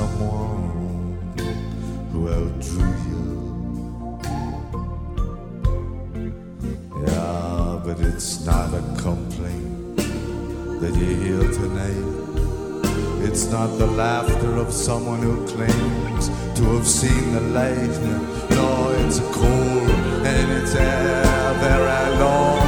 someone who outdrew you. Yeah, but it's not a complaint that you hear tonight. It's not the laughter of someone who claims to have seen the light. No, it's a cold and it's ever long.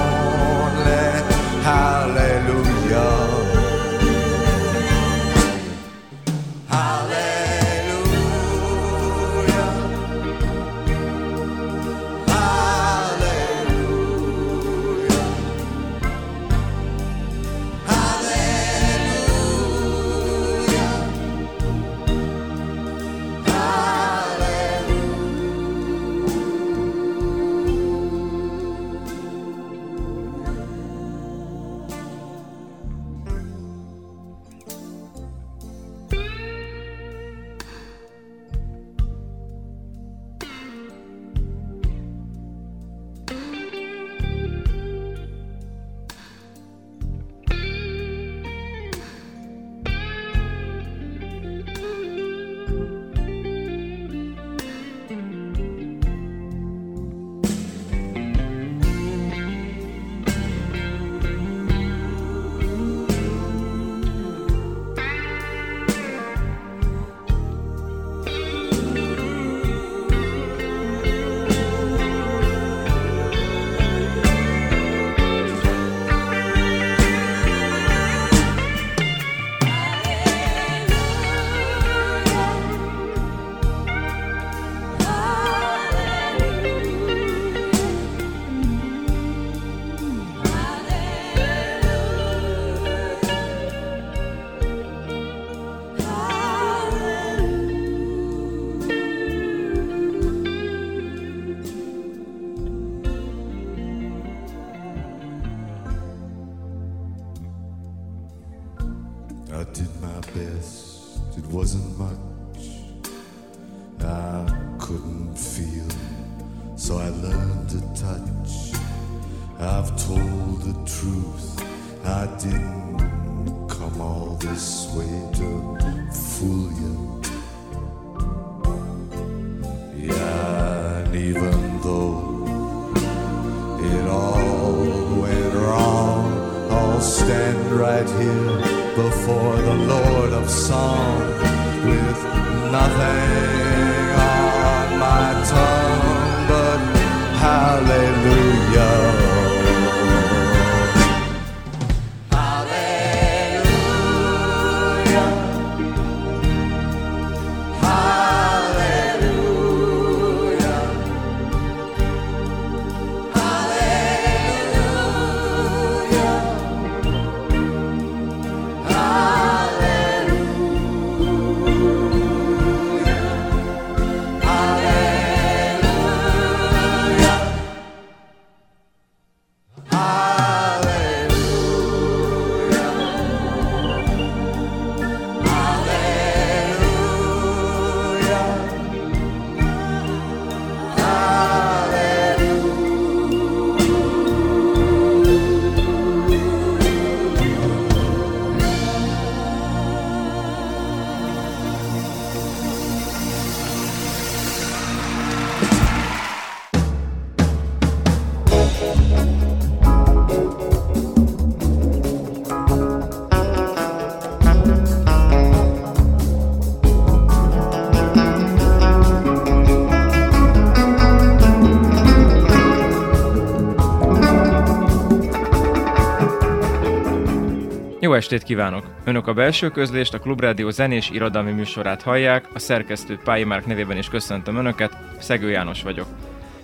Estét kívánok! Önök a belső közlést, a Klubrádió zenés irodalmi műsorát hallják, a szerkesztő Pályi Márk nevében is köszöntöm Önöket, Szegő János vagyok.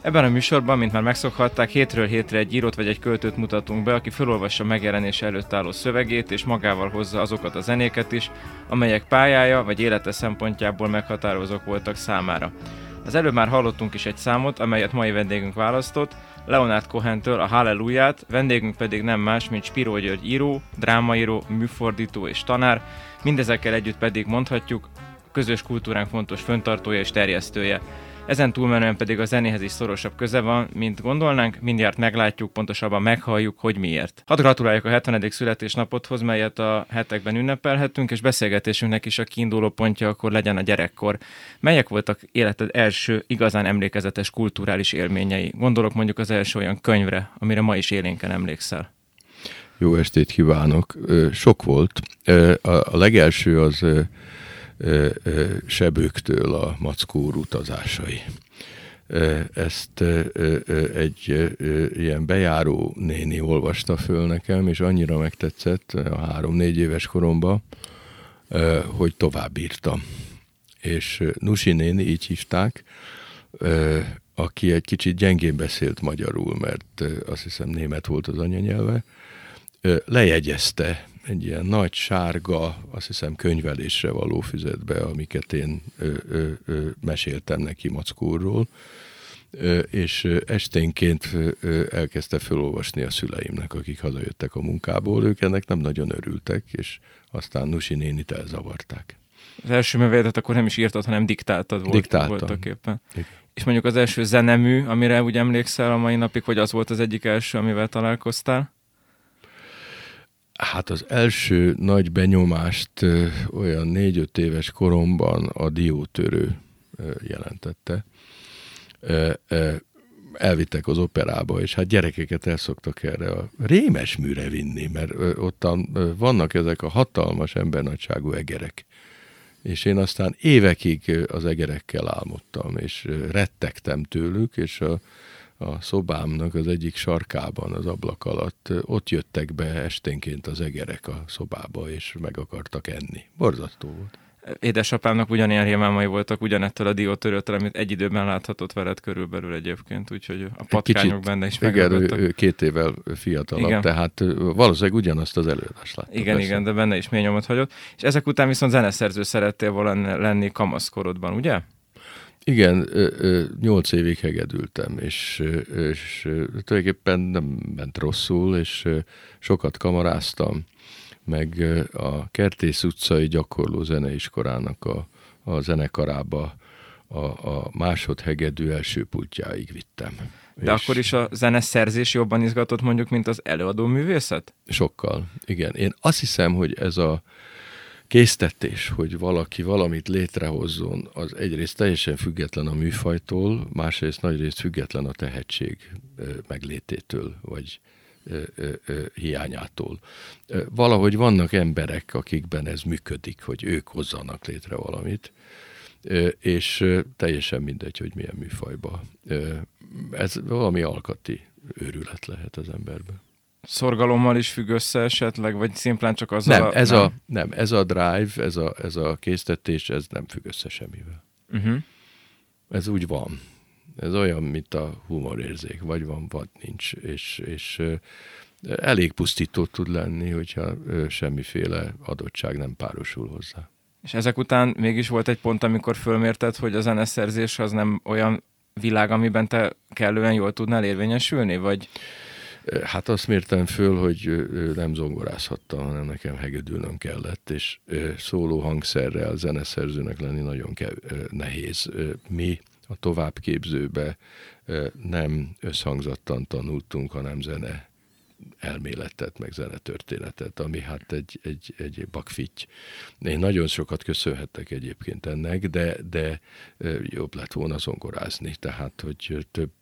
Ebben a műsorban, mint már megszokhatták, hétről hétre egy írót vagy egy költőt mutatunk be, aki felolvassa megjelenés előtt álló szövegét, és magával hozza azokat a zenéket is, amelyek pályája vagy élete szempontjából meghatározók voltak számára. Az előbb már hallottunk is egy számot, amelyet mai vendégünk választott, Leonard Cohen-től a Halleluját, vendégünk pedig nem más, mint Spiró György író, drámaíró, műfordító és tanár, mindezekkel együtt pedig mondhatjuk, közös kultúránk fontos föntartója és terjesztője. Ezen túlmenően pedig a zenéhez is szorosabb köze van, mint gondolnánk, mindjárt meglátjuk, pontosabban meghalljuk, hogy miért. Hadd gratuláljuk a 70. születésnapothoz, melyet a hetekben ünnepelhetünk, és beszélgetésünknek is a kiinduló pontja akkor legyen a gyerekkor. Melyek voltak életed első, igazán emlékezetes kulturális élményei? Gondolok mondjuk az első olyan könyvre, amire ma is élénken emlékszel. Jó estét kívánok! Sok volt. A legelső az sebőktől a mackó utazásai. Ezt egy ilyen bejáró néni olvasta föl nekem, és annyira megtetszett a három-négy éves koromban, hogy tovább írtam. És Nusi néni, így hívták, aki egy kicsit gyengén beszélt magyarul, mert azt hiszem német volt az anyanyelve, lejegyezte egy ilyen nagy sárga, azt hiszem könyvelésre való füzetbe, amiket én ö, ö, ö, meséltem neki Mackóról, és esténként elkezdte felolvasni a szüleimnek, akik hazajöttek a munkából. Ők ennek nem nagyon örültek, és aztán Nusi nénit elzavarták. Az első művedet akkor nem is írtad, hanem diktáltad volt, Diktáltam. voltak éppen. És mondjuk az első zenemű, amire úgy emlékszel a mai napig, vagy az volt az egyik első, amivel találkoztál? Hát az első nagy benyomást olyan négy-öt éves koromban a diótörő jelentette. Elvittek az operába, és hát gyerekeket elszoktak erre a rémes műre vinni, mert ottan vannak ezek a hatalmas embernagyságú egerek. És én aztán évekig az egerekkel álmodtam, és rettegtem tőlük, és a, a szobámnak az egyik sarkában, az ablak alatt, ott jöttek be esténként az egerek a szobába, és meg akartak enni. Borzasztó volt. Édesapámnak ugyanilyen rémálmai voltak ugyanettől a diótörőtől, amit egy időben láthatott veled körülbelül egyébként, úgyhogy a patkányok kicsit, benne is Igen, ő, két évvel fiatalabb, igen. tehát valószínűleg ugyanazt az előadást látta. Igen, persze. igen, de benne is mély nyomot hagyott. És ezek után viszont zeneszerző szerettél volna lenni kamaszkorodban, ugye? Igen, nyolc évig hegedültem, és, és tulajdonképpen nem ment rosszul, és sokat kamaráztam, meg a Kertész utcai gyakorló zeneiskolának a, a zenekarába a, a másodhegedű első pultjáig vittem. De és akkor is a zeneszerzés jobban izgatott mondjuk, mint az előadó művészet? Sokkal, igen. Én azt hiszem, hogy ez a késztetés, hogy valaki valamit létrehozzon, az egyrészt teljesen független a műfajtól, másrészt nagyrészt független a tehetség meglététől, vagy hiányától. Valahogy vannak emberek, akikben ez működik, hogy ők hozzanak létre valamit, és teljesen mindegy, hogy milyen műfajba. Ez valami alkati őrület lehet az emberben. Szorgalommal is függ össze esetleg, vagy szimplán csak az nem, a... Ez nem. A, nem, ez a drive, ez a, ez a készítetés, ez nem függ össze semmivel. Uh-huh. Ez úgy van. Ez olyan, mint a humorérzék, vagy van, vagy nincs, és, és elég pusztító tud lenni, hogyha semmiféle adottság nem párosul hozzá. És ezek után mégis volt egy pont, amikor fölmérted, hogy a zeneszerzés az nem olyan világ, amiben te kellően jól tudnál érvényesülni, vagy... Hát azt mértem föl, hogy nem zongorázhattam, hanem nekem hegedülnöm kellett, és szóló hangszerrel zeneszerzőnek lenni nagyon nehéz. Mi a továbbképzőbe nem összhangzattan tanultunk, hanem zene elméletet, meg zenetörténetet, ami hát egy, egy, egy bakfitty. Én nagyon sokat köszönhettek egyébként ennek, de, de jobb lett volna zongorázni, tehát hogy több,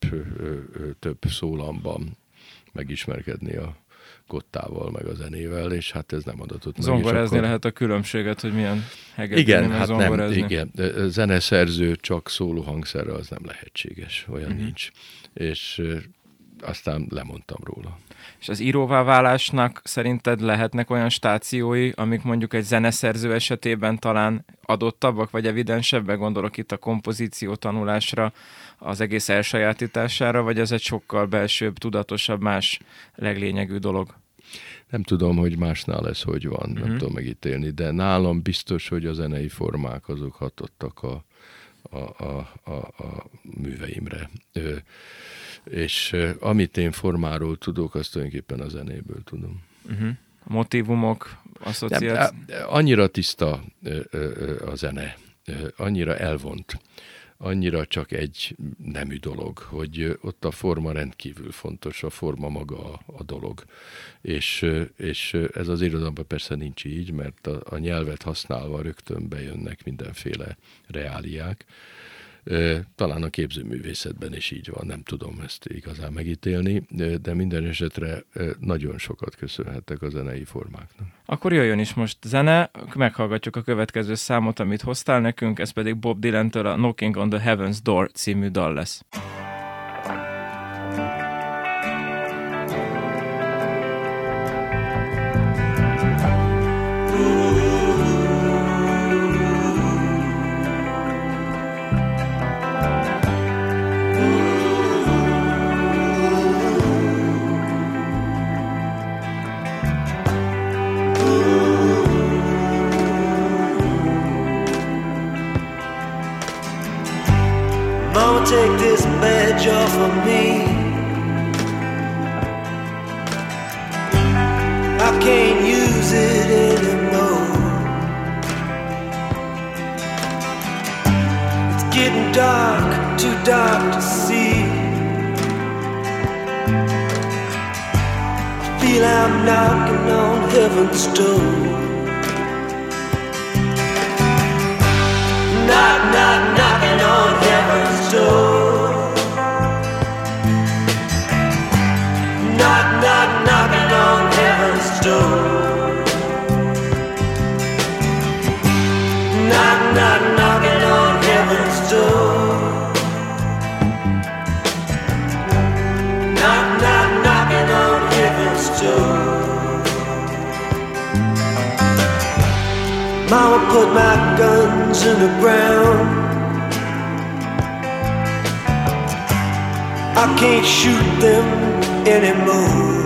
több szólamban megismerkedni a kottával, meg a zenével, és hát ez nem adatott Zongorázni akkor... lehet a különbséget, hogy milyen heget Igen, hát nem, igen. Zeneszerző csak szóló hangszerre az nem lehetséges, olyan uh-huh. nincs. És aztán lemondtam róla. És az íróvá válásnak szerinted lehetnek olyan stációi, amik mondjuk egy zeneszerző esetében talán adottabbak, vagy evidensebbek? Gondolok itt a kompozíció tanulásra, az egész elsajátítására, vagy ez egy sokkal belsőbb, tudatosabb, más leglényegű dolog? Nem tudom, hogy másnál lesz, hogy van, uh-huh. nem mhm. tudom megítélni, de nálam biztos, hogy a zenei formák azok hatottak a, a, a, a, a műveimre. Ö, és amit én formáról tudok, azt tulajdonképpen a zenéből tudom. Uh-huh. A motivumok, asszociáció? Annyira tiszta a zene, annyira elvont, annyira csak egy nemű dolog, hogy ott a forma rendkívül fontos, a forma maga a, a dolog. És, és ez az irodalomban persze nincs így, mert a, a nyelvet használva rögtön bejönnek mindenféle reáliák, talán a képzőművészetben is így van, nem tudom ezt igazán megítélni, de minden esetre nagyon sokat köszönhettek a zenei formáknak. Akkor jöjjön is most zene, meghallgatjuk a következő számot, amit hoztál nekünk, ez pedig Bob Dylan-től a Knocking on the Heaven's Door című dal lesz. you're for me. I can't use it anymore. It's getting dark, too dark to see. I feel I'm knocking on heaven's door. knock, knock, knocking on heaven's door. door. Knock, knock, knocking on heaven's door. Knock, knock, knocking on heaven's door. Mama put my guns in the ground. I can't shoot them anymore.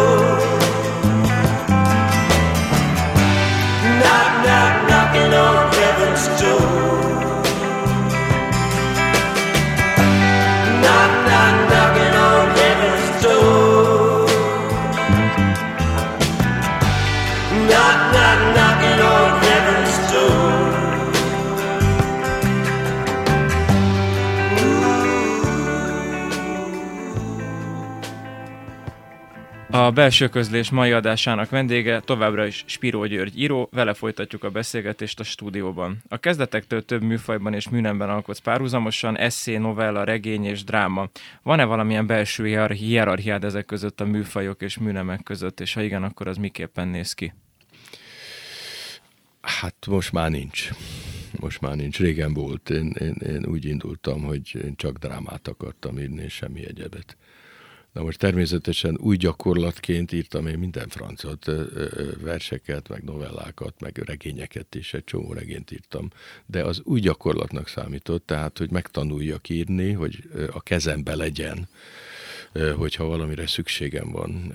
A belső közlés mai adásának vendége továbbra is Spiró György író, vele folytatjuk a beszélgetést a stúdióban. A kezdetektől több műfajban és műnemben alkotsz párhuzamosan, eszé, novella, regény és dráma. Van-e valamilyen belső hier- hierarchiád ezek között a műfajok és műnemek között, és ha igen, akkor az miképpen néz ki? Hát most már nincs. Most már nincs. Régen volt. Én, én, én úgy indultam, hogy én csak drámát akartam írni, és semmi egyebet. Na most természetesen új gyakorlatként írtam én minden francot, verseket, meg novellákat, meg regényeket is, egy csomó regényt írtam, de az új gyakorlatnak számított, tehát, hogy megtanuljak írni, hogy a kezembe legyen, hogyha valamire szükségem van,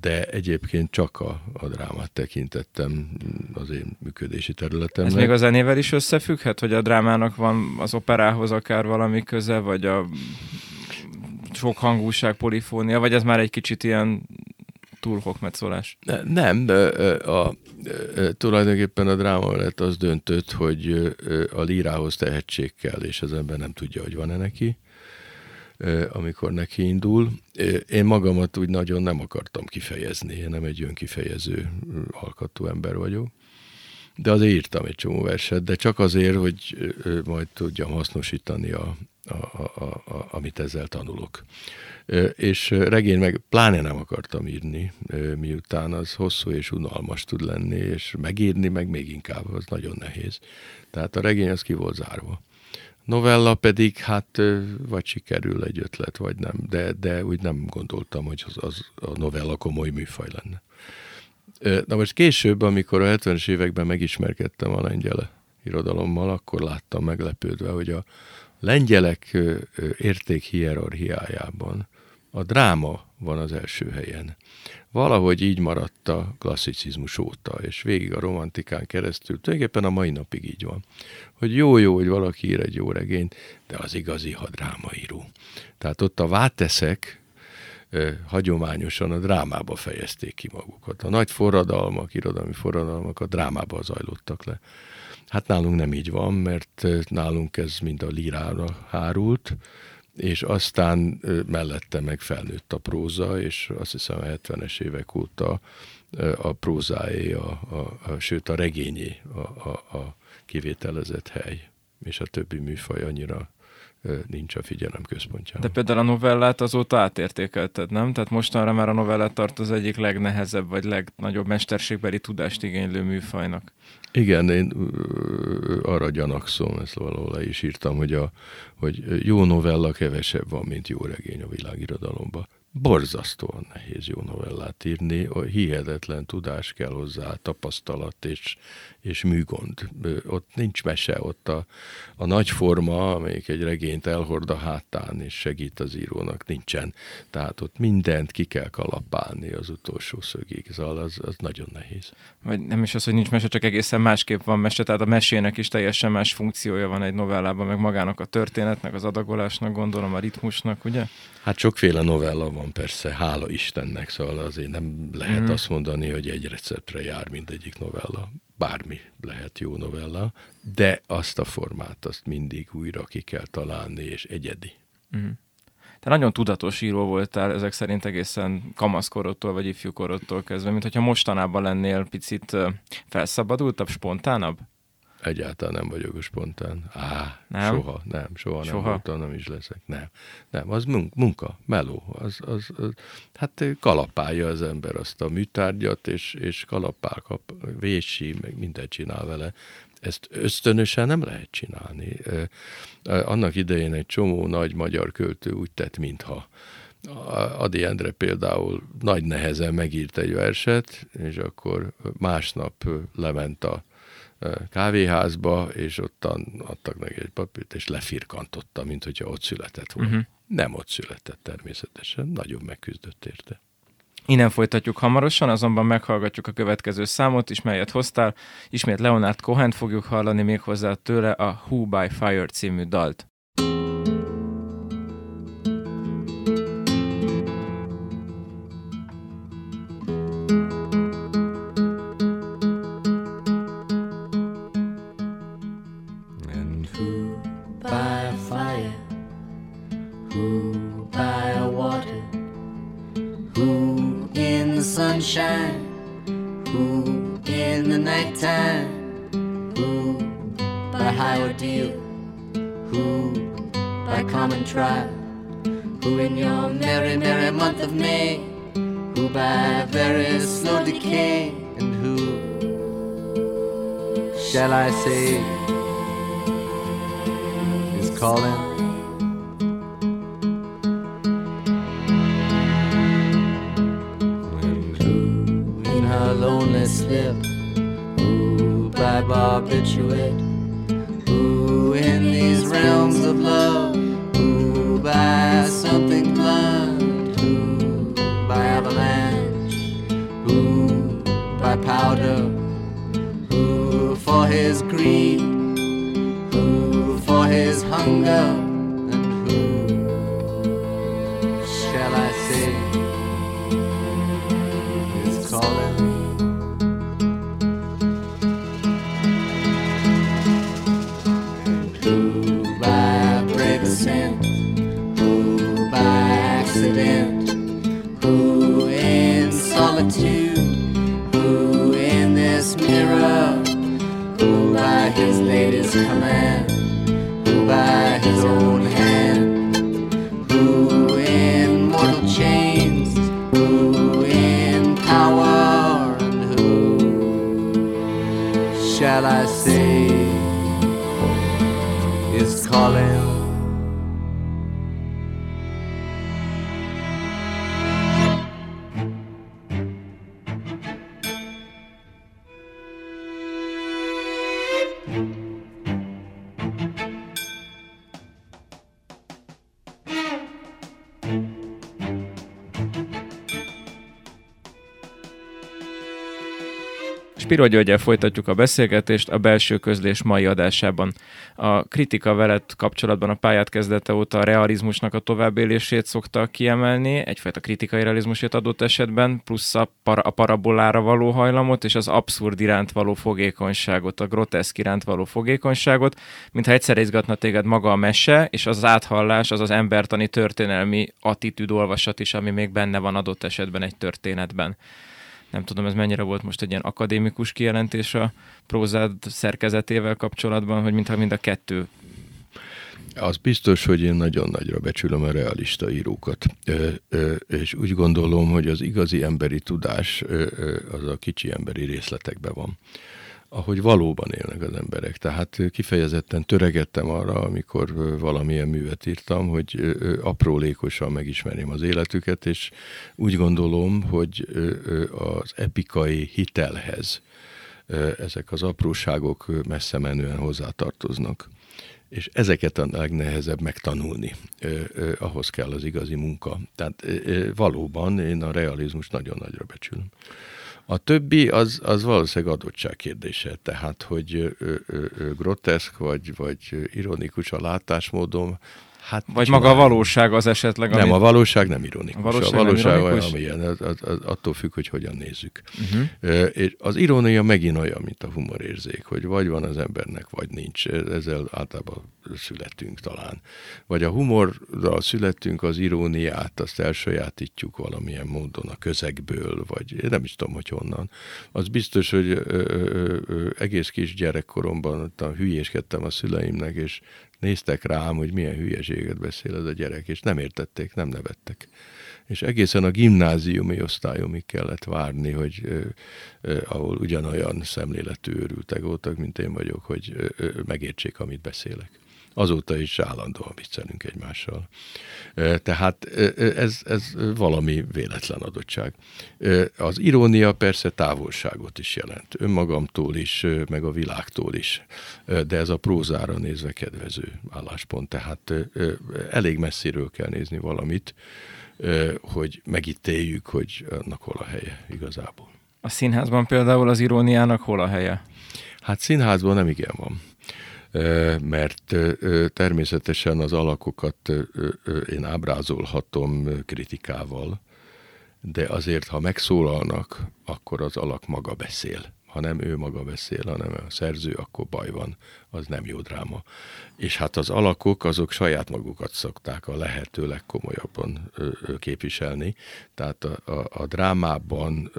de egyébként csak a, a drámát tekintettem az én működési területemnek. Ez még a zenével is összefügghet, hogy a drámának van az operához akár valami köze, vagy a sok hangúság, polifónia, vagy ez már egy kicsit ilyen túl hokmetszolás? Ne- Nem, de a, tulajdonképpen a dráma mellett az döntött, hogy a lírához tehetség kell, és az ember nem tudja, hogy van-e neki, amikor neki indul. Én magamat úgy nagyon nem akartam kifejezni, én nem egy önkifejező alkatú ember vagyok. De azért írtam egy csomó verset, de csak azért, hogy majd tudjam hasznosítani, a, a, a, a, amit ezzel tanulok. És regény meg pláne nem akartam írni, miután az hosszú és unalmas tud lenni, és megírni meg még inkább, az nagyon nehéz. Tehát a regény az ki volt zárva. Novella pedig, hát vagy sikerül egy ötlet, vagy nem, de, de úgy nem gondoltam, hogy az, az a novella komoly műfaj lenne. Na most később, amikor a 70-es években megismerkedtem a lengyel irodalommal, akkor láttam meglepődve, hogy a lengyelek érték hierarchiájában a dráma van az első helyen. Valahogy így maradt a klasszicizmus óta, és végig a romantikán keresztül, tulajdonképpen a mai napig így van. Hogy jó-jó, hogy valaki ír egy jó regényt, de az igazi, ha drámaíró. Tehát ott a váteszek, hagyományosan a drámába fejezték ki magukat. A nagy forradalmak, irodalmi forradalmak a drámába zajlottak le. Hát nálunk nem így van, mert nálunk ez mind a lírára hárult, és aztán mellette meg felnőtt a próza, és azt hiszem a 70-es évek óta a prózáé, a, a, a, sőt a regényé a, a, a kivételezett hely, és a többi műfaj annyira nincs a figyelem központjában. De például a novellát azóta átértékelted, nem? Tehát mostanra már a novellát tart az egyik legnehezebb, vagy legnagyobb mesterségbeli tudást igénylő műfajnak. Igen, én arra gyanakszom, ezt valahol le is írtam, hogy, a, hogy jó novella kevesebb van, mint jó regény a világirodalomban. Borzasztóan nehéz jó novellát írni, a hihetetlen tudás kell hozzá, tapasztalat és, és műgond. Ott nincs mese, ott a, a nagy forma, amelyik egy regényt elhord a hátán és segít az írónak, nincsen. Tehát ott mindent ki kell kalapálni az utolsó szögig, szóval az, az nagyon nehéz. Vagy nem is az, hogy nincs mese, csak egészen másképp van mese, tehát a mesének is teljesen más funkciója van egy novellában, meg magának a történetnek, az adagolásnak, gondolom a ritmusnak, ugye? Hát sokféle novella van persze, hála Istennek, szóval azért nem lehet Mhm. azt mondani, hogy egy receptre jár mindegyik novella. Bármi lehet jó novella, de azt a formát, azt mindig újra ki kell találni, és egyedi. Te nagyon tudatos író voltál ezek szerint egészen kamaszkorodtól vagy ifjúkorodtól kezdve, mint hogyha mostanában lennél picit felszabadultabb, spontánabb? Egyáltalán nem vagyok spontán. Á, Nem? soha, nem, soha, Soha? nem voltam, nem is leszek. Nem, nem, az mun- munka, meló. Az, az, az, hát kalapálja az ember azt a műtárgyat, és, és kalapál, kap, vési, meg mindent csinál vele. Ezt ösztönösen nem lehet csinálni. Annak idején egy csomó nagy magyar költő úgy tett, mintha a- Adi Endre például nagy nehezen megírt egy verset, és akkor másnap lement a kávéházba, és ottan adtak neki egy papírt, és lefirkantotta, mint hogyha ott született volna. Uh-huh. Nem ott született természetesen, nagyon megküzdött érte. Innen folytatjuk hamarosan, azonban meghallgatjuk a következő számot is, melyet hoztál. Ismét Leonard cohen fogjuk hallani méghozzá tőle a Who by Fire című dalt. Ascent who by accident? Who in solitude Spiro Györgyel folytatjuk a beszélgetést a belső közlés mai adásában. A kritika veled kapcsolatban a pályát kezdete óta a realizmusnak a továbbélését szokta kiemelni, egyfajta kritikai realizmusét adott esetben, plusz a, para, a parabolára való hajlamot és az abszurd iránt való fogékonyságot, a groteszk iránt való fogékonyságot, mintha egyszer izgatna téged maga a mese, és az áthallás, az az embertani történelmi attitűd olvasat is, ami még benne van adott esetben egy történetben nem tudom, ez mennyire volt most egy ilyen akadémikus kijelentés a prózád szerkezetével kapcsolatban, hogy mintha mind a kettő Az biztos, hogy én nagyon nagyra becsülöm a realista írókat, és úgy gondolom, hogy az igazi emberi tudás az a kicsi emberi részletekben van ahogy valóban élnek az emberek. Tehát kifejezetten töregettem arra, amikor valamilyen művet írtam, hogy aprólékosan megismerjem az életüket, és úgy gondolom, hogy az epikai hitelhez ezek az apróságok messze menően hozzátartoznak. És ezeket a legnehezebb megtanulni. ahhoz kell az igazi munka. Tehát valóban én a realizmus nagyon nagyra becsülöm. A többi az, az valószínűleg adottság kérdése, tehát hogy groteszk vagy, vagy ironikus a látásmódom, Hát Vagy maga a valóság az esetleg? Nem, a valóság nem ironikus. A valóság, a valóság nem ironikus? olyan, az, az, az, attól függ, hogy hogyan nézzük. Uh-huh. És az irónia megint olyan, mint a humorérzék, hogy vagy van az embernek, vagy nincs. Ezzel általában születünk talán. Vagy a humorra születünk, az iróniát, azt elsajátítjuk valamilyen módon a közegből, vagy én nem is tudom, hogy honnan. Az biztos, hogy ö, ö, ö, egész kis gyerekkoromban hülyéskedtem a szüleimnek, és néztek rám, hogy milyen hülyeséget beszél ez a gyerek, és nem értették, nem nevettek. És egészen a gimnáziumi osztályomig kellett várni, hogy ö, ahol ugyanolyan szemléletű őrültek voltak, mint én vagyok, hogy ö, megértsék, amit beszélek. Azóta is állandóan viccelünk egymással. Tehát ez, ez valami véletlen adottság. Az irónia persze távolságot is jelent, önmagamtól is, meg a világtól is, de ez a prózára nézve kedvező álláspont, tehát elég messziről kell nézni valamit, hogy megítéljük, hogy annak hol a helye igazából. A színházban például az iróniának hol a helye? Hát színházban nem igen van mert természetesen az alakokat én ábrázolhatom kritikával, de azért, ha megszólalnak, akkor az alak maga beszél. Ha nem ő maga beszél, hanem a szerző, akkor baj van, az nem jó dráma. És hát az alakok, azok saját magukat szokták a lehető legkomolyabban képviselni, tehát a, a, a drámában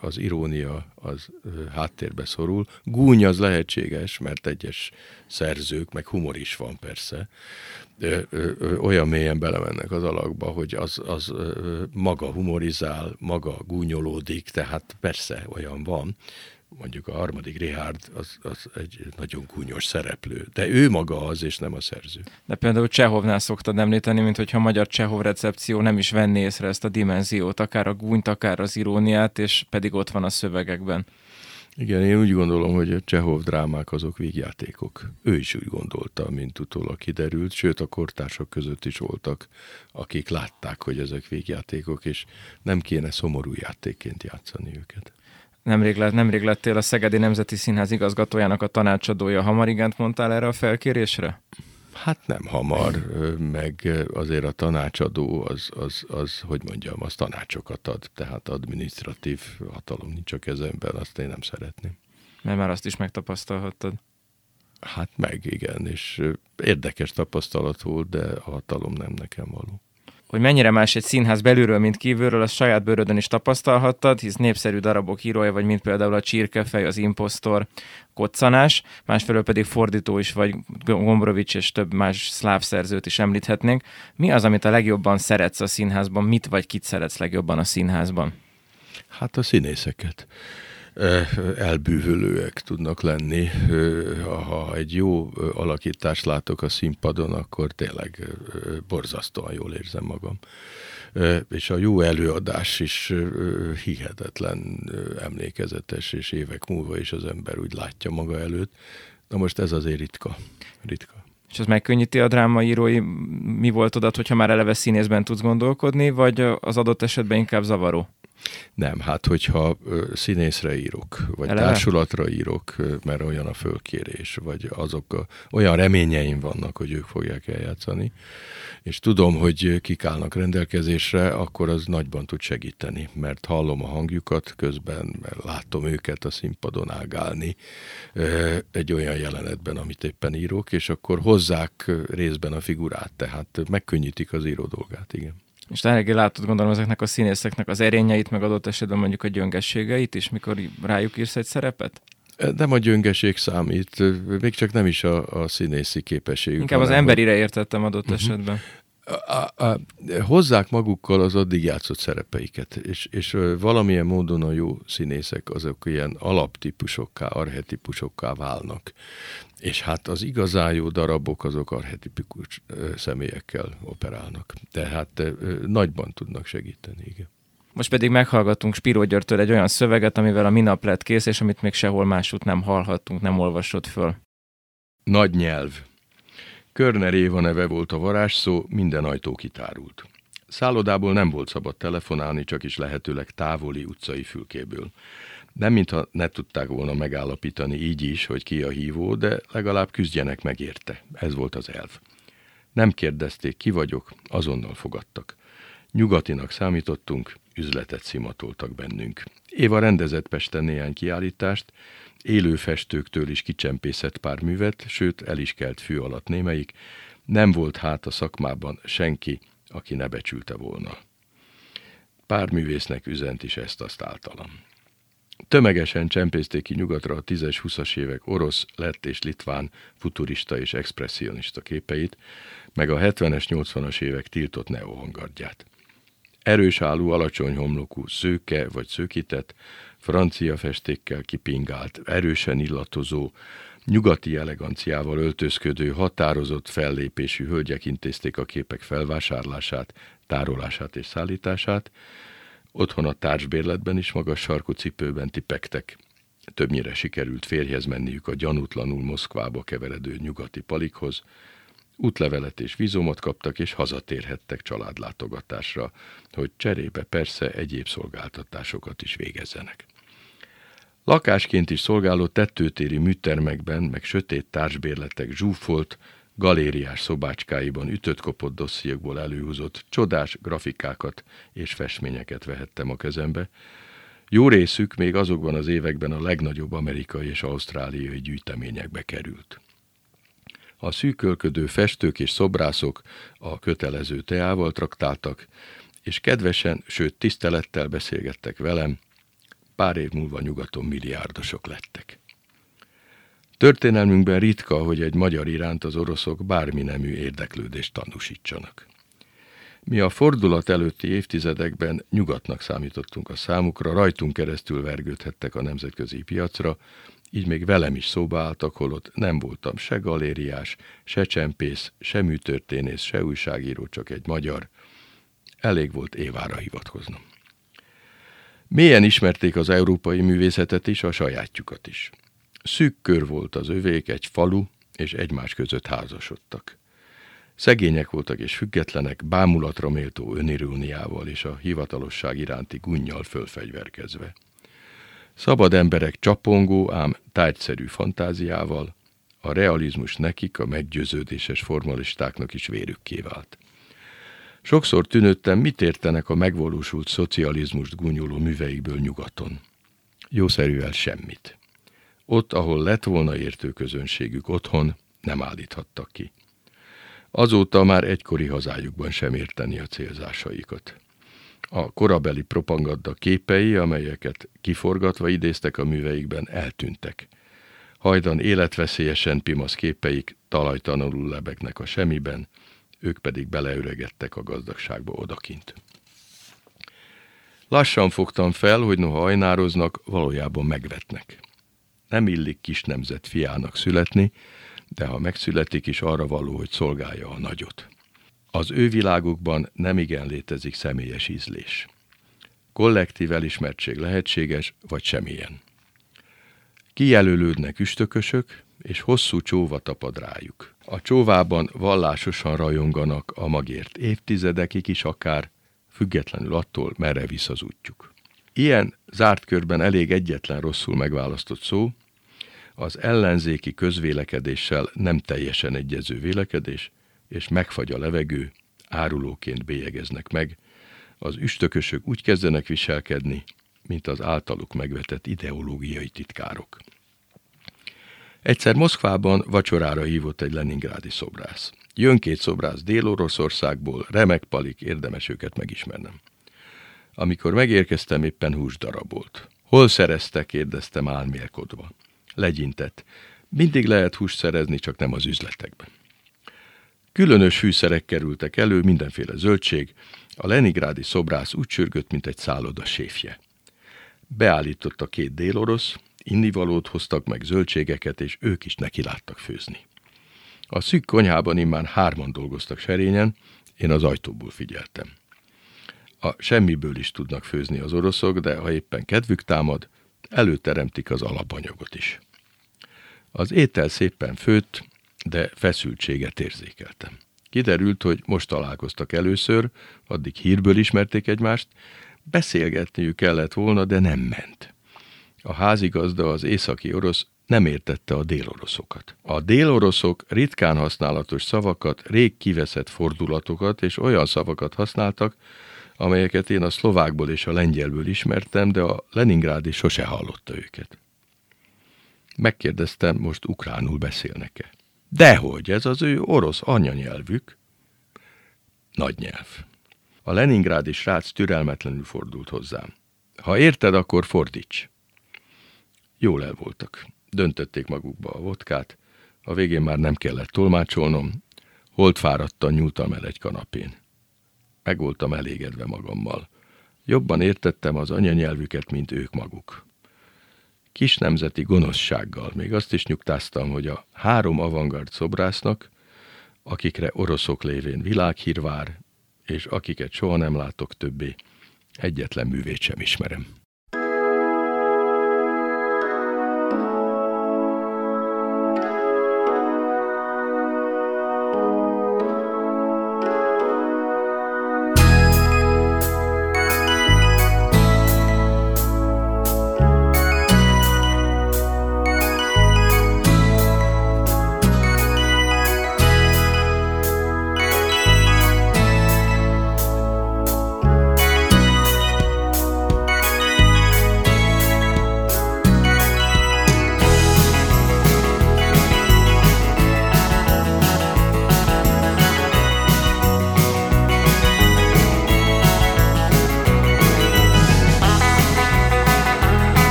az irónia az háttérbe szorul. Gúny az lehetséges, mert egyes szerzők, meg humor is van persze, olyan mélyen belemennek az alakba, hogy az, az maga humorizál, maga gúnyolódik, tehát persze olyan van, mondjuk a harmadik Richard az, az egy nagyon gúnyos szereplő, de ő maga az, és nem a szerző. De például Csehovnál szoktad említeni, mint hogyha a magyar Csehov recepció nem is venné észre ezt a dimenziót, akár a gúnyt, akár az iróniát, és pedig ott van a szövegekben. Igen, én úgy gondolom, hogy a Csehov drámák azok végjátékok. Ő is úgy gondolta, mint utólag kiderült, sőt a kortársak között is voltak, akik látták, hogy ezek végjátékok, és nem kéne szomorú játékként játszani őket. Nemrég, lett, nemrég lettél a Szegedi Nemzeti Színház igazgatójának a tanácsadója. Hamar igent mondtál erre a felkérésre? Hát nem hamar, meg azért a tanácsadó az, az, az, hogy mondjam, az tanácsokat ad, tehát administratív hatalom nincs a kezemben, azt én nem szeretném. Mert már azt is megtapasztalhattad. Hát meg, igen, és érdekes tapasztalat volt, de a hatalom nem nekem való hogy mennyire más egy színház belülről, mint kívülről, azt saját bőrödön is tapasztalhattad, hisz népszerű darabok írója vagy, mint például a Csirkefej, az Impostor, Koccanás, másfelől pedig fordító is vagy Gombrovics és több más szláv szerzőt is említhetnénk. Mi az, amit a legjobban szeretsz a színházban? Mit vagy kit szeretsz legjobban a színházban? Hát a színészeket elbűvölőek tudnak lenni. Ha egy jó alakítást látok a színpadon, akkor tényleg borzasztóan jól érzem magam. És a jó előadás is hihetetlen emlékezetes, és évek múlva is az ember úgy látja maga előtt. Na most ez azért ritka. ritka. És ez megkönnyíti a drámaírói mi volt odat, hogyha már eleve színészben tudsz gondolkodni, vagy az adott esetben inkább zavaró? Nem, hát hogyha színészre írok, vagy Eleve? társulatra írok, mert olyan a fölkérés, vagy azok a, olyan reményeim vannak, hogy ők fogják eljátszani, és tudom, hogy kik állnak rendelkezésre, akkor az nagyban tud segíteni, mert hallom a hangjukat közben, mert látom őket a színpadon ágálni egy olyan jelenetben, amit éppen írok, és akkor hozzák részben a figurát, tehát megkönnyítik az író dolgát, igen. És eléggé látod gondolom ezeknek a színészeknek az erényeit, meg adott esetben mondjuk a gyöngességeit is, mikor rájuk írsz egy szerepet? Nem a gyöngeség számít, még csak nem is a, a színészi képesség. Inkább az emberire értettem adott uh-huh. esetben a, a, hozzák magukkal az addig játszott szerepeiket, és, és valamilyen módon a jó színészek azok ilyen alaptípusokká, arhetipusokká válnak. És hát az igazán jó darabok azok arhetipikus személyekkel operálnak. Tehát nagyban tudnak segíteni, igen. Most pedig meghallgatunk Spiró Györtől egy olyan szöveget, amivel a minap lett kész, és amit még sehol másút nem hallhattunk, nem olvasott föl. Nagy nyelv. Körner Éva neve volt a varázsszó, minden ajtó kitárult. Szállodából nem volt szabad telefonálni, csak is lehetőleg távoli utcai fülkéből. Nem mintha ne tudták volna megállapítani így is, hogy ki a hívó, de legalább küzdjenek meg érte. Ez volt az elv. Nem kérdezték, ki vagyok, azonnal fogadtak. Nyugatinak számítottunk, üzletet szimatoltak bennünk. Éva rendezett Pesten néhány kiállítást, élő festőktől is kicsempészett pár művet, sőt el is kelt fű alatt némelyik, nem volt hát a szakmában senki, aki ne becsülte volna. Pár művésznek üzent is ezt-azt általam. Tömegesen csempészték ki nyugatra a 10-20-as évek orosz, lett és litván futurista és expressionista képeit, meg a 70-es, 80-as évek tiltott neohangardját. Erős állú, alacsony homlokú, szőke vagy szőkített, francia festékkel kipingált, erősen illatozó, nyugati eleganciával öltözködő, határozott fellépésű hölgyek intézték a képek felvásárlását, tárolását és szállítását, otthon a társbérletben is magas sarkú cipőben tipektek. Többnyire sikerült férjhez menniük a gyanútlanul Moszkvába keveredő nyugati palikhoz, útlevelet és vízumot kaptak, és hazatérhettek családlátogatásra, hogy cserébe persze egyéb szolgáltatásokat is végezzenek. Lakásként is szolgáló tettőtéri műtermekben, meg sötét társbérletek zsúfolt, galériás szobácskáiban ütött kopott dossziékból előhúzott csodás grafikákat és festményeket vehettem a kezembe. Jó részük még azokban az években a legnagyobb amerikai és ausztráliai gyűjteményekbe került. A szűkölködő festők és szobrászok a kötelező teával traktáltak, és kedvesen, sőt tisztelettel beszélgettek velem, pár év múlva nyugaton milliárdosok lettek. Történelmünkben ritka, hogy egy magyar iránt az oroszok bármi nemű érdeklődést tanúsítsanak. Mi a fordulat előtti évtizedekben nyugatnak számítottunk a számukra, rajtunk keresztül vergődhettek a nemzetközi piacra, így még velem is szóba álltak, holott nem voltam se galériás, se csempész, se műtörténész, se újságíró, csak egy magyar. Elég volt Évára hivatkoznom. Mélyen ismerték az európai művészetet is, a sajátjukat is. Szűk kör volt az övék, egy falu, és egymás között házasodtak. Szegények voltak és függetlenek, bámulatra méltó öniróniával és a hivatalosság iránti gunnyal fölfegyverkezve. Szabad emberek csapongó, ám tájgyszerű fantáziával, a realizmus nekik, a meggyőződéses formalistáknak is vérükké vált. Sokszor tűnődtem, mit értenek a megvalósult szocializmust gúnyoló műveikből nyugaton. Jószerűen semmit. Ott, ahol lett volna értő közönségük otthon, nem állíthattak ki. Azóta már egykori hazájukban sem érteni a célzásaikat. A korabeli propaganda képei, amelyeket kiforgatva idéztek a műveikben, eltűntek. Hajdan életveszélyesen pimasz képeik talajtalanul lebegnek a semmiben, ők pedig beleöregedtek a gazdagságba odakint. Lassan fogtam fel, hogy noha ajnároznak, valójában megvetnek. Nem illik kis nemzet fiának születni, de ha megszületik is arra való, hogy szolgálja a nagyot. Az ő világukban nem igen létezik személyes ízlés. Kollektív elismertség lehetséges, vagy semmilyen. Kijelölődnek üstökösök, és hosszú csóva tapad rájuk. A csóvában vallásosan rajonganak a magért évtizedekig is akár, függetlenül attól, merre visz az útjuk. Ilyen zárt körben elég egyetlen rosszul megválasztott szó, az ellenzéki közvélekedéssel nem teljesen egyező vélekedés, és megfagy a levegő, árulóként bélyegeznek meg, az üstökösök úgy kezdenek viselkedni, mint az általuk megvetett ideológiai titkárok. Egyszer Moszkvában vacsorára hívott egy leningrádi szobrász. Jön két szobrász Dél-Oroszországból, remek palik, érdemes őket megismernem. Amikor megérkeztem, éppen húsdarab volt. Hol szerezte, kérdeztem álmélkodva. Legyintett. Mindig lehet húst szerezni, csak nem az üzletekben. Különös fűszerek kerültek elő, mindenféle zöldség. A leningrádi szobrász úgy sürgött, mint egy szálloda séfje. Beállította két délorosz, innivalót hoztak meg zöldségeket, és ők is neki láttak főzni. A szűk konyhában immár hárman dolgoztak serényen, én az ajtóból figyeltem. A semmiből is tudnak főzni az oroszok, de ha éppen kedvük támad, előteremtik az alapanyagot is. Az étel szépen főtt, de feszültséget érzékeltem. Kiderült, hogy most találkoztak először, addig hírből ismerték egymást, beszélgetniük kellett volna, de nem ment. A házigazda, az északi orosz nem értette a déloroszokat. A déloroszok ritkán használatos szavakat, rég kiveszett fordulatokat és olyan szavakat használtak, amelyeket én a szlovákból és a lengyelből ismertem, de a Leningrádi sose hallotta őket. Megkérdeztem, most ukránul beszélnek-e. Dehogy, ez az ő orosz anyanyelvük. Nagy nyelv. A Leningrádi srác türelmetlenül fordult hozzám. Ha érted, akkor fordíts. Jól el voltak. Döntötték magukba a vodkát, a végén már nem kellett tolmácsolnom, holt fáradtan nyúltam el egy kanapén. Meg voltam elégedve magammal. Jobban értettem az anyanyelvüket, mint ők maguk. Kis nemzeti gonoszsággal. Még azt is nyugtáztam, hogy a három avantgard szobrásznak, akikre oroszok lévén világhír vár, és akiket soha nem látok többé, egyetlen művét sem ismerem.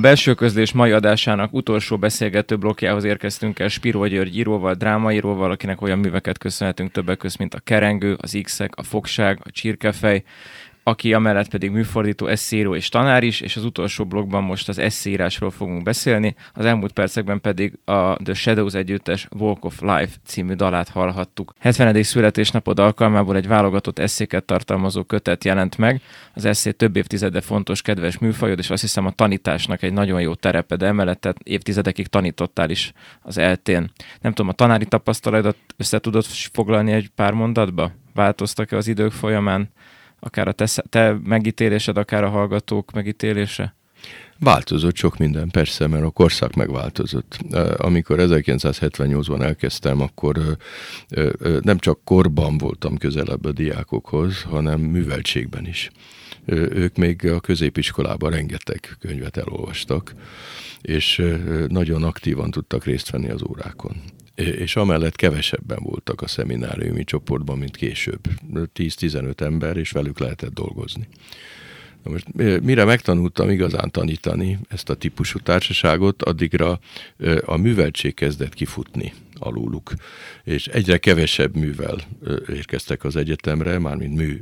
Belső közlés mai adásának utolsó beszélgető blokkjához érkeztünk el Spiro György íróval, drámaíróval, akinek olyan műveket köszönhetünk többek között, mint a Kerengő, az x a Fogság, a Csirkefej, aki amellett pedig műfordító, eszíró és tanár is, és az utolsó blogban most az eszírásról fogunk beszélni, az elmúlt percekben pedig a The Shadows együttes Walk of Life című dalát hallhattuk. 70. születésnapod alkalmából egy válogatott eszéket tartalmazó kötet jelent meg, az eszé több évtizede fontos kedves műfajod, és azt hiszem a tanításnak egy nagyon jó terepe, de emellett tehát évtizedekig tanítottál is az eltén. Nem tudom, a tanári tapasztalatot össze tudod foglalni egy pár mondatba? Változtak-e az idők folyamán? Akár a te, te megítélésed, akár a hallgatók megítélése? Változott sok minden, persze, mert a korszak megváltozott. Amikor 1978-ban elkezdtem, akkor nem csak korban voltam közelebb a diákokhoz, hanem műveltségben is. Ők még a középiskolában rengeteg könyvet elolvastak, és nagyon aktívan tudtak részt venni az órákon és amellett kevesebben voltak a szemináriumi csoportban, mint később. 10-15 ember, és velük lehetett dolgozni. Na most mire megtanultam igazán tanítani ezt a típusú társaságot, addigra a műveltség kezdett kifutni aluluk, és egyre kevesebb művel érkeztek az egyetemre, mármint mű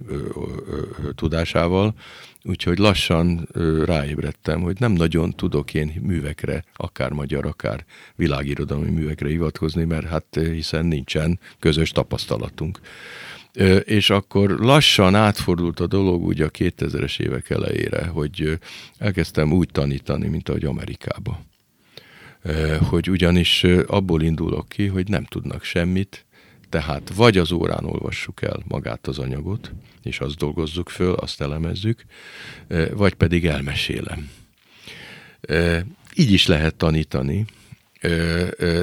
tudásával, úgyhogy lassan ráébredtem, hogy nem nagyon tudok én művekre, akár magyar, akár világirodalmi művekre hivatkozni, mert hát hiszen nincsen közös tapasztalatunk és akkor lassan átfordult a dolog úgy a 2000-es évek elejére, hogy elkezdtem úgy tanítani, mint ahogy Amerikába. Hogy ugyanis abból indulok ki, hogy nem tudnak semmit, tehát vagy az órán olvassuk el magát az anyagot, és azt dolgozzuk föl, azt elemezzük, vagy pedig elmesélem. Így is lehet tanítani,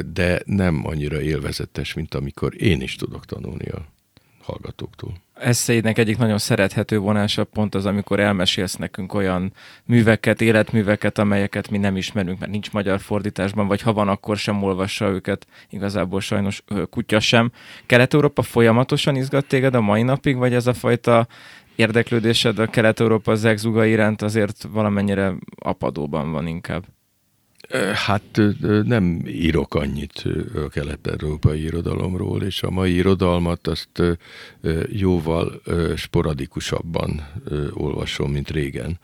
de nem annyira élvezetes, mint amikor én is tudok tanulni a hallgatóktól. Eszéidnek egyik nagyon szerethető vonása pont az, amikor elmesélsz nekünk olyan műveket, életműveket, amelyeket mi nem ismerünk, mert nincs magyar fordításban, vagy ha van, akkor sem olvassa őket, igazából sajnos kutya sem. Kelet-Európa folyamatosan izgat téged a mai napig, vagy ez a fajta érdeklődésed a Kelet-Európa zegzuga iránt azért valamennyire apadóban van inkább? Hát nem írok annyit a kelet-európai irodalomról, és a mai irodalmat azt jóval sporadikusabban olvasom, mint régen.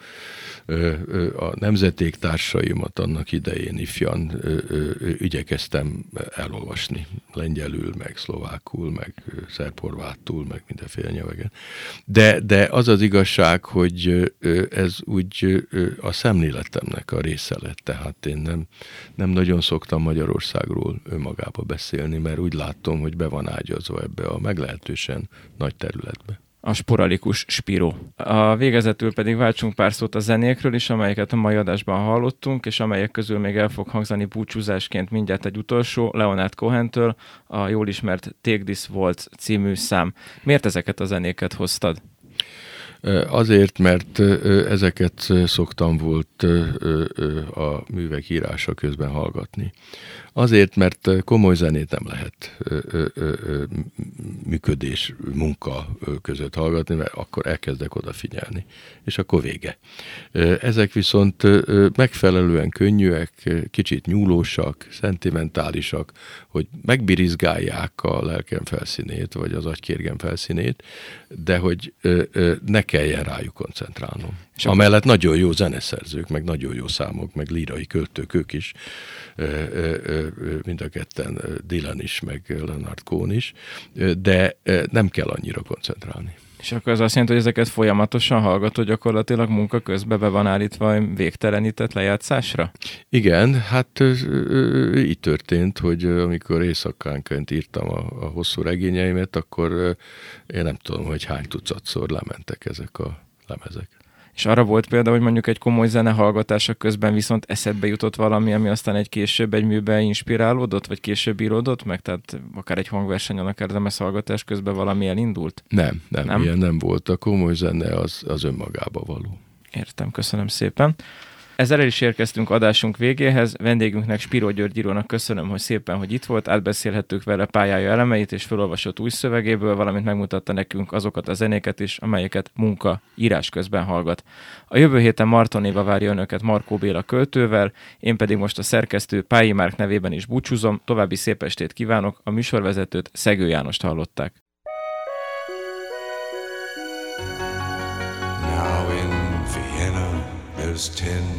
A nemzeték társaimat annak idején ifjan ügyekeztem elolvasni. Lengyelül, meg szlovákul, meg szerporvátul, meg mindenféle nyelvegen. De, de az az igazság, hogy ez úgy a szemléletemnek a része lett, tehát én nem, nem nagyon szoktam Magyarországról önmagába beszélni, mert úgy látom, hogy be van ágyazva ebbe a meglehetősen nagy területbe a sporalikus spiró. A végezetül pedig váltsunk pár szót a zenékről is, amelyeket a mai adásban hallottunk, és amelyek közül még el fog hangzani búcsúzásként mindjárt egy utolsó, Leonard Cohen-től, a jól ismert Take This Waltz című szám. Miért ezeket a zenéket hoztad? Azért, mert ezeket szoktam volt a művek írása közben hallgatni. Azért, mert komoly zenét nem lehet működés, munka között hallgatni, mert akkor elkezdek odafigyelni, és akkor vége. Ezek viszont megfelelően könnyűek, kicsit nyúlósak, szentimentálisak, hogy megbirizgálják a lelkem felszínét, vagy az agykérgem felszínét, de hogy ne kelljen rájuk koncentrálnom. És Amellett nagyon jó zeneszerzők, meg nagyon jó számok, meg lírai költők, ők is, mind a ketten, Dylan is, meg Leonard Cohen is, de nem kell annyira koncentrálni. És akkor az azt jelenti, hogy ezeket folyamatosan hallgatod gyakorlatilag munka közben be van állítva végtelenített lejátszásra? Igen, hát így történt, hogy amikor éjszakánként írtam a, a hosszú regényeimet, akkor én nem tudom, hogy hány tucatszor lementek ezek a lemezek. És arra volt példa, hogy mondjuk egy komoly zene hallgatása közben viszont eszedbe jutott valami, ami aztán egy később egy műbe inspirálódott, vagy később íródott meg? Tehát akár egy hangversenyen, akár zemes hallgatás közben valami elindult? Nem, nem, nem, ilyen nem volt. A komoly zene az, az önmagába való. Értem, köszönöm szépen. Ezzel el is érkeztünk adásunk végéhez. Vendégünknek Spiro György írónak köszönöm, hogy szépen, hogy itt volt, átbeszélhettük vele pályája elemeit és felolvasott új szövegéből, valamint megmutatta nekünk azokat a zenéket is, amelyeket munka, írás közben hallgat. A jövő héten Marton Éva várja önöket Markó Béla költővel, én pedig most a szerkesztő Pályi Márk nevében is búcsúzom, további szép estét kívánok, a műsorvezetőt Szegő Jánost hallották. There's ten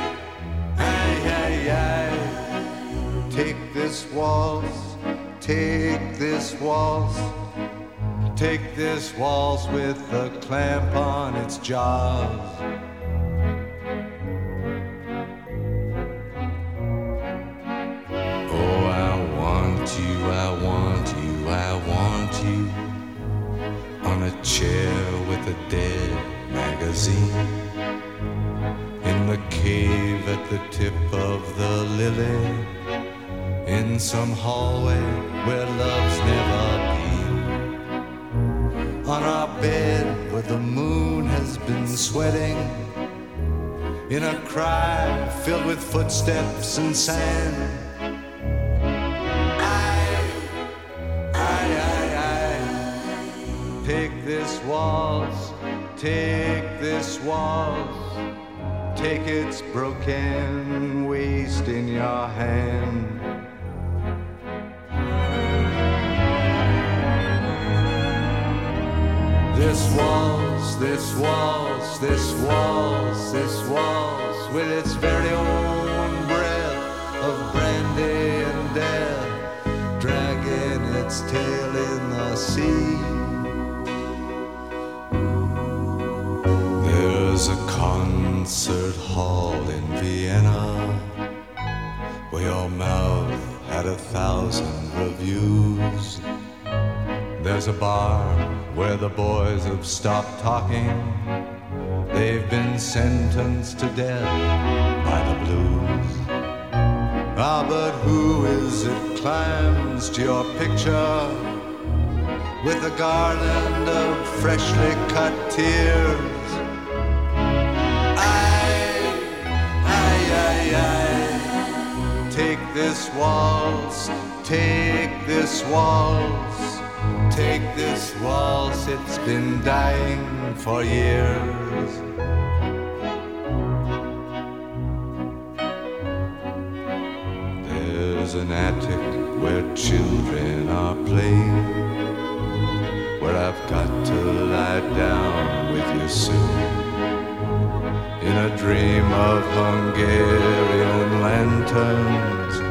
I take this waltz, take this waltz, take this waltz with a clamp on its jaws. Oh, I want you, I want you, I want you on a chair with a dead magazine in the cave at the tip of the lily in some hallway where love's never been. On our bed where the moon has been sweating in a cry filled with footsteps and sand. Take this waltz take this waltz take its broken waist in your hand This waltz, this waltz, this waltz, this waltz, with its very own breath of brandy and death, dragging its tail in the sea. Concert hall in Vienna where your mouth had a thousand reviews. There's a bar where the boys have stopped talking. They've been sentenced to death by the blues. Ah, but who is it climbs to your picture with a garland of freshly cut tears? This waltz, take this waltz. Take this waltz, it's been dying for years. There's an attic where children are playing, where I've got to lie down with you soon. In a dream of Hungarian lanterns,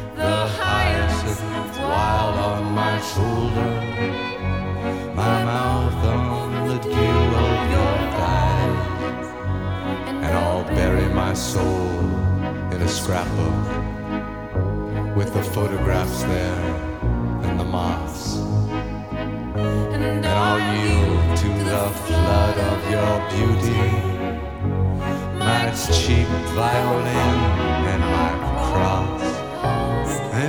The hyacinth wild on my shoulder, my mouth on the dew of your thighs, and I'll bury my soul in a scrapbook with the photographs there and the moths. And I'll yield to the flood of your beauty, my cheap violin and my